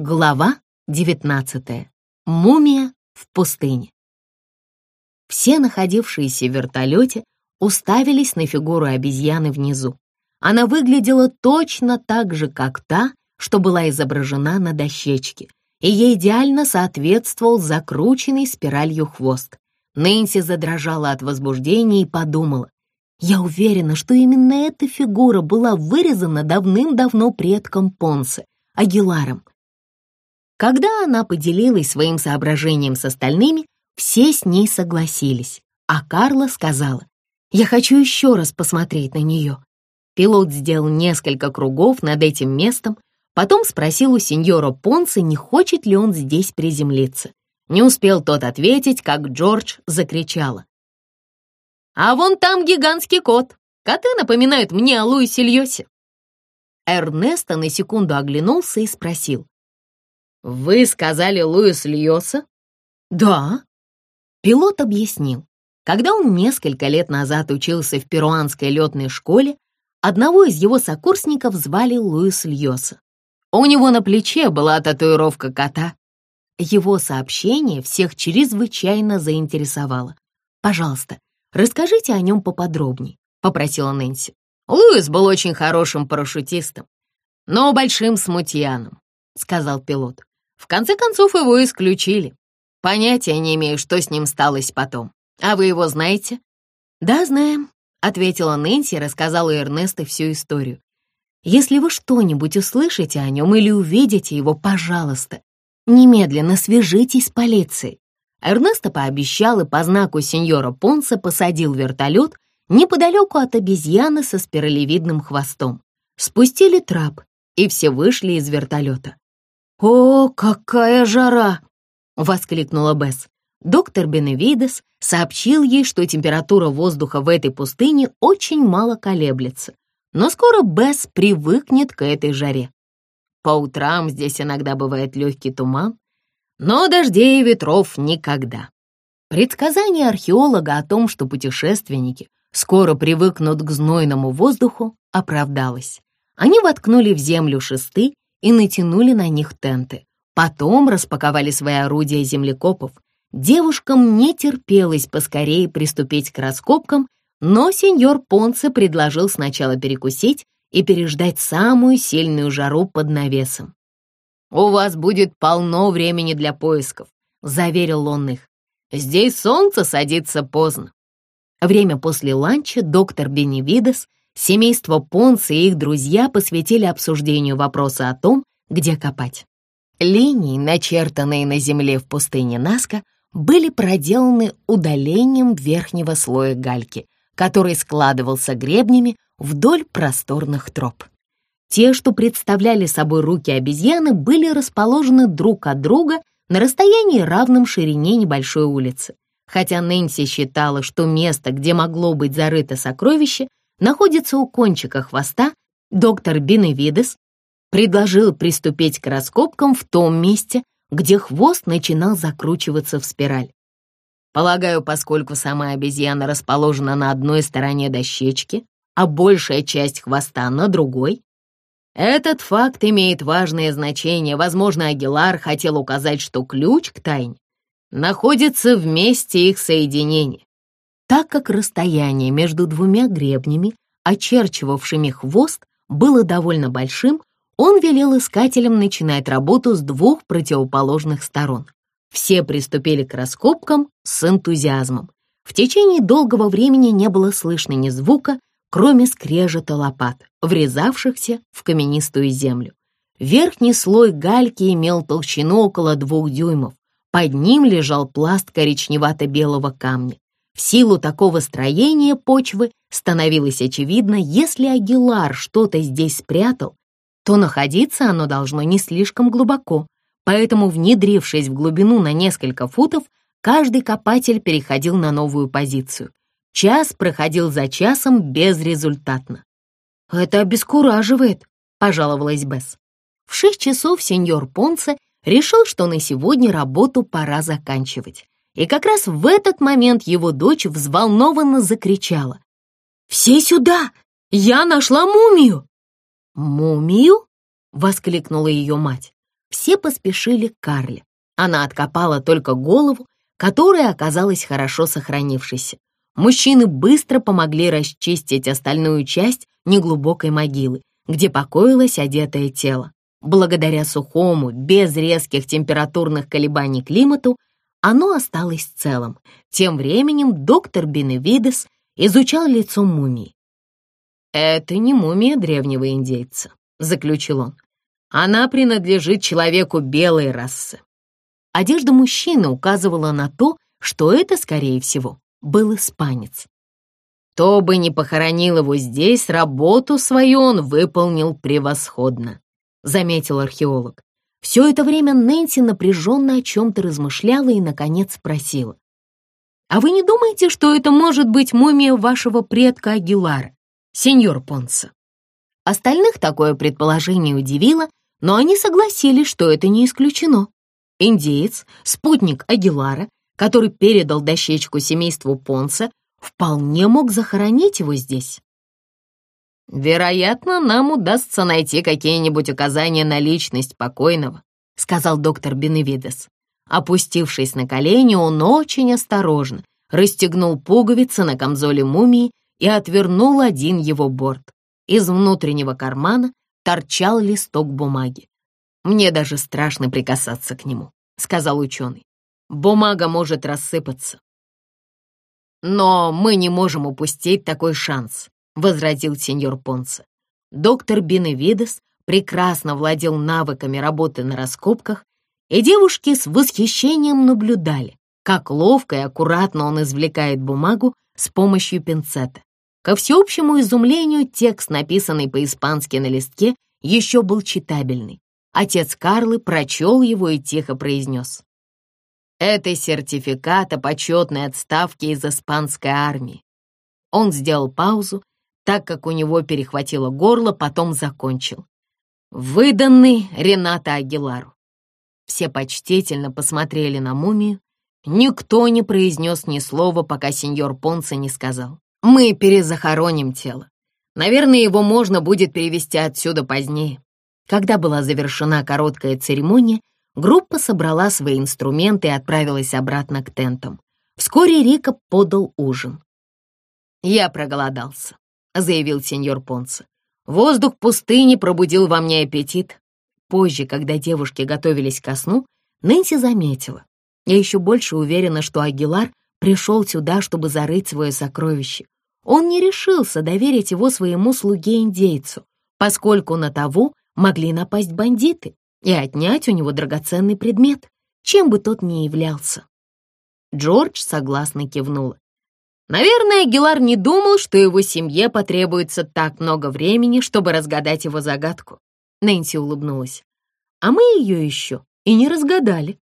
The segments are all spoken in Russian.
Глава 19. Мумия в пустыне. Все находившиеся в вертолете уставились на фигуру обезьяны внизу. Она выглядела точно так же, как та, что была изображена на дощечке, и ей идеально соответствовал закрученный спиралью хвост. Нэнси задрожала от возбуждения и подумала, «Я уверена, что именно эта фигура была вырезана давным-давно предком Понсе, Агиларом, когда она поделилась своим соображением с остальными, все с ней согласились, а Карла сказала, «Я хочу еще раз посмотреть на нее». Пилот сделал несколько кругов над этим местом, потом спросил у сеньора Понса, не хочет ли он здесь приземлиться. Не успел тот ответить, как Джордж закричала. «А вон там гигантский кот. Коты напоминают мне о Луисе Льосе». Эрнесто на секунду оглянулся и спросил. «Вы сказали Луис Льоса?» «Да». Пилот объяснил. Когда он несколько лет назад учился в перуанской летной школе, одного из его сокурсников звали Луис Льоса. У него на плече была татуировка кота. Его сообщение всех чрезвычайно заинтересовало. «Пожалуйста, расскажите о нем поподробнее», — попросила Нэнси. Луис был очень хорошим парашютистом, но большим смутьяном, — сказал пилот. В конце концов, его исключили. Понятия не имею, что с ним сталось потом. А вы его знаете?» «Да, знаем», — ответила Нэнси и рассказала Эрнесту всю историю. «Если вы что-нибудь услышите о нем или увидите его, пожалуйста, немедленно свяжитесь с полицией». Эрнесто пообещал и по знаку сеньора Понса посадил вертолет неподалеку от обезьяны со спиралевидным хвостом. Спустили трап, и все вышли из вертолета. «О, какая жара!» — воскликнула Бесс. Доктор Беневидес сообщил ей, что температура воздуха в этой пустыне очень мало колеблется, но скоро Бесс привыкнет к этой жаре. По утрам здесь иногда бывает легкий туман, но дождей и ветров никогда. Предсказание археолога о том, что путешественники скоро привыкнут к знойному воздуху, оправдалось. Они воткнули в землю шесты и натянули на них тенты. Потом распаковали свои орудия землекопов. Девушкам не терпелось поскорее приступить к раскопкам, но сеньор Понце предложил сначала перекусить и переждать самую сильную жару под навесом. «У вас будет полно времени для поисков», — заверил он их. «Здесь солнце садится поздно». Время после ланча доктор Беневидес Семейство Понса и их друзья посвятили обсуждению вопроса о том, где копать. Линии, начертанные на земле в пустыне Наска, были проделаны удалением верхнего слоя гальки, который складывался гребнями вдоль просторных троп. Те, что представляли собой руки обезьяны, были расположены друг от друга на расстоянии, равном ширине небольшой улицы. Хотя Нэнси считала, что место, где могло быть зарыто сокровище, находится у кончика хвоста, доктор Беневидес предложил приступить к раскопкам в том месте, где хвост начинал закручиваться в спираль. Полагаю, поскольку сама обезьяна расположена на одной стороне дощечки, а большая часть хвоста на другой, этот факт имеет важное значение. Возможно, Агилар хотел указать, что ключ к тайне находится в месте их соединения. Так как расстояние между двумя гребнями, очерчивавшими хвост, было довольно большим, он велел искателям начинать работу с двух противоположных сторон. Все приступили к раскопкам с энтузиазмом. В течение долгого времени не было слышно ни звука, кроме скрежета лопат, врезавшихся в каменистую землю. Верхний слой гальки имел толщину около двух дюймов. Под ним лежал пласт коричневато-белого камня. В силу такого строения почвы становилось очевидно, если Агилар что-то здесь спрятал, то находиться оно должно не слишком глубоко, поэтому, внедрившись в глубину на несколько футов, каждый копатель переходил на новую позицию. Час проходил за часом безрезультатно. «Это обескураживает», — пожаловалась Бесс. В шесть часов сеньор Понце решил, что на сегодня работу пора заканчивать. И как раз в этот момент его дочь взволнованно закричала. «Все сюда! Я нашла мумию!» «Мумию?» — воскликнула ее мать. Все поспешили к Карле. Она откопала только голову, которая оказалась хорошо сохранившейся. Мужчины быстро помогли расчистить остальную часть неглубокой могилы, где покоилось одетое тело. Благодаря сухому, без резких температурных колебаний климату, оно осталось целым. Тем временем доктор Беневидес изучал лицо мумии. «Это не мумия древнего индейца», — заключил он. «Она принадлежит человеку белой расы». Одежда мужчины указывала на то, что это, скорее всего, был испанец. Кто бы ни похоронил его здесь, работу свою он выполнил превосходно, заметил археолог. Все это время Нэнси напряженно о чем-то размышляла и, наконец, спросила. «А вы не думаете, что это может быть мумия вашего предка Агилара, сеньор Понса?» Остальных такое предположение удивило, но они согласились, что это не исключено. Индеец, спутник Агилара, который передал дощечку семейству Понса, вполне мог захоронить его здесь. «Вероятно, нам удастся найти какие-нибудь указания на личность покойного», сказал доктор Беневидес. Опустившись на колени, он очень осторожно расстегнул пуговицы на камзоле мумии и отвернул один его борт. Из внутреннего кармана торчал листок бумаги. «Мне даже страшно прикасаться к нему», — сказал ученый. «Бумага может рассыпаться». «Но мы не можем упустить такой шанс», — возразил сеньор Понце. Доктор Беневидес прекрасно владел навыками работы на раскопках, и девушки с восхищением наблюдали, как ловко и аккуратно он извлекает бумагу с помощью пинцета. Ко всеобщему изумлению текст, написанный по-испански на листке, еще был читабельный. Отец Карлы прочел его и тихо произнес. «Это сертификат о почетной отставке из испанской армии». Он сделал паузу, так как у него перехватило горло, потом закончил. «Выданный Рената Агилару». Все почтительно посмотрели на мумию. Никто не произнес ни слова, пока сеньор Понце не сказал. «Мы перезахороним тело. Наверное, его можно будет перевести отсюда позднее. Когда была завершена короткая церемония, группа собрала свои инструменты и отправилась обратно к тентам. Вскоре Рика подал ужин. «Я проголодался», — заявил сеньор Понце. «Воздух пустыни пробудил во мне аппетит». Позже, когда девушки готовились ко сну, Нэнси заметила. Я еще больше уверена, что Агилар пришел сюда, чтобы зарыть свое сокровище. Он не решился доверить его своему слуге-индейцу, поскольку на того могли напасть бандиты и отнять у него драгоценный предмет, чем бы тот ни являлся. Джордж согласно кивнула. Наверное, Гилар не думал, что его семье потребуется так много времени, чтобы разгадать его загадку. Нэнси улыбнулась. А мы ее еще и не разгадали.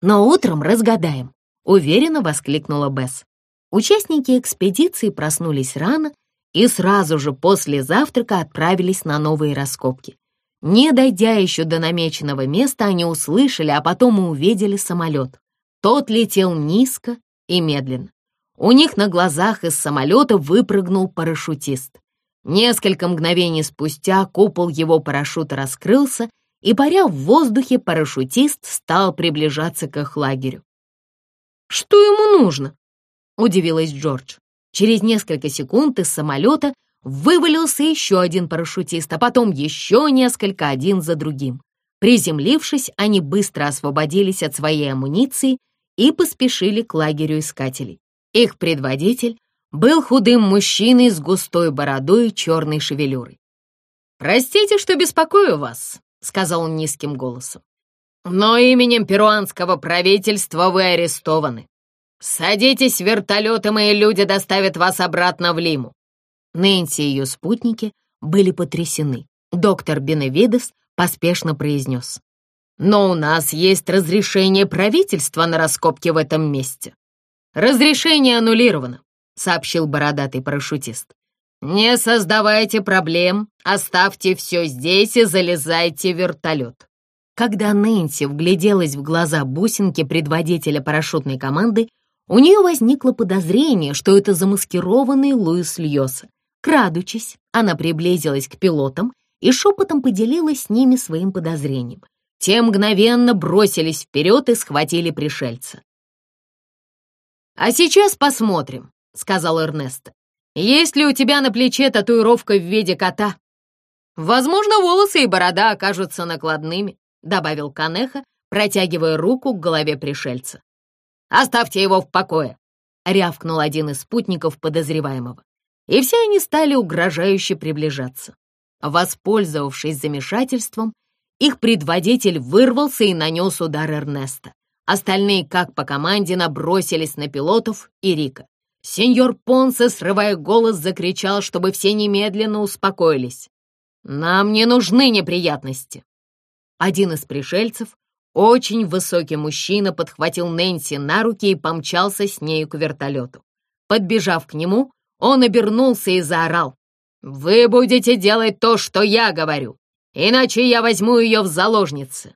Но утром разгадаем, уверенно воскликнула Бесс. Участники экспедиции проснулись рано и сразу же после завтрака отправились на новые раскопки. Не дойдя еще до намеченного места, они услышали, а потом и увидели самолет. Тот летел низко и медленно. У них на глазах из самолета выпрыгнул парашютист. Несколько мгновений спустя купол его парашюта раскрылся, и, паря в воздухе, парашютист стал приближаться к их лагерю. «Что ему нужно?» — удивилась Джордж. Через несколько секунд из самолета вывалился еще один парашютист, а потом еще несколько один за другим. Приземлившись, они быстро освободились от своей амуниции и поспешили к лагерю искателей. Их предводитель был худым мужчиной с густой бородой и черной шевелюрой. «Простите, что беспокою вас», — сказал он низким голосом. «Но именем перуанского правительства вы арестованы. Садитесь в вертолет, и мои люди доставят вас обратно в Лиму. Нэнси и ее спутники были потрясены. Доктор Беневидес поспешно произнес. «Но у нас есть разрешение правительства на раскопки в этом месте». «Разрешение аннулировано», — сообщил бородатый парашютист. «Не создавайте проблем, оставьте все здесь и залезайте в вертолет». Когда Нэнси вгляделась в глаза бусинки предводителя парашютной команды, у нее возникло подозрение, что это замаскированный Луис Льоса. Крадучись, она приблизилась к пилотам и шепотом поделилась с ними своим подозрением. те мгновенно бросились вперед и схватили пришельца. «А сейчас посмотрим», — сказал Эрнест. «Есть ли у тебя на плече татуировка в виде кота?» «Возможно, волосы и борода окажутся накладными», — добавил Канеха, протягивая руку к голове пришельца. «Оставьте его в покое», — рявкнул один из спутников подозреваемого. И все они стали угрожающе приближаться. Воспользовавшись замешательством, их предводитель вырвался и нанес удар Эрнеста. Остальные, как по команде, набросились на пилотов и Рика. Сеньор Понсе, срывая голос, закричал, чтобы все немедленно успокоились. «Нам не нужны неприятности!» Один из пришельцев, очень высокий мужчина, подхватил Нэнси на руки и помчался с нею к вертолету. Подбежав к нему, он обернулся и заорал. «Вы будете делать то, что я говорю, иначе я возьму ее в заложницы!»